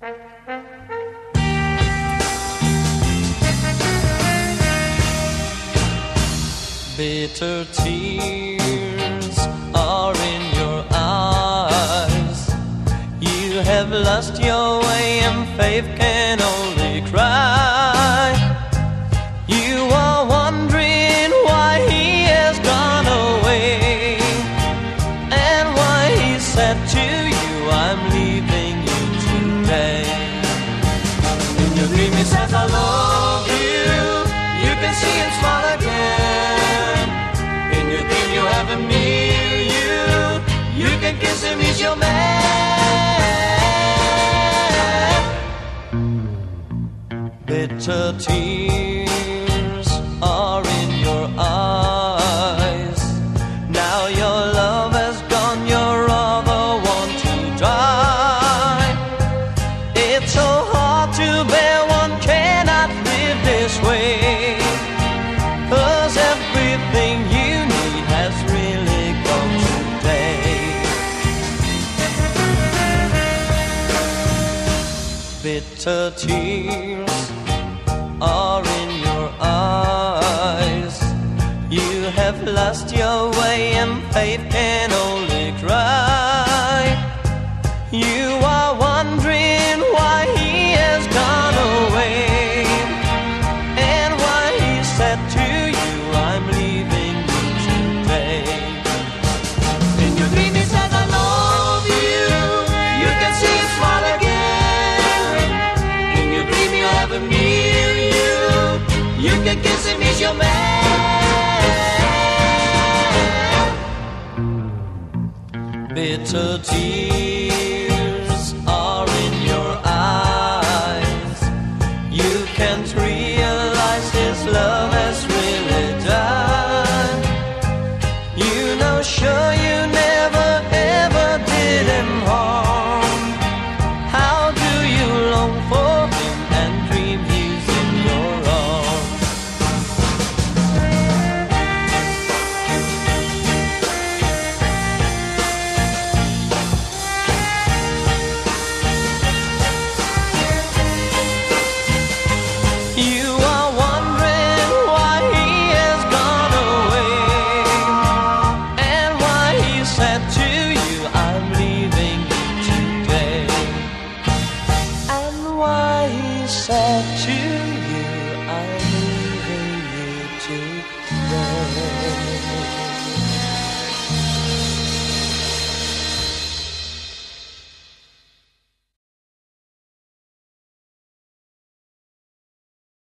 Bitter tears are in your eyes. You have lost your way, and faith can see him smile again. In your dream, you have him near you. You can kiss him, he's your man. Bitter tears are in your eyes. Now your love has gone, your other one to die. It's so hard to bear, one cannot live this way. Bitter tears are in your eyes. You have lost your way, and faith can only cry. You can kiss him, he's your man. Bitter tears you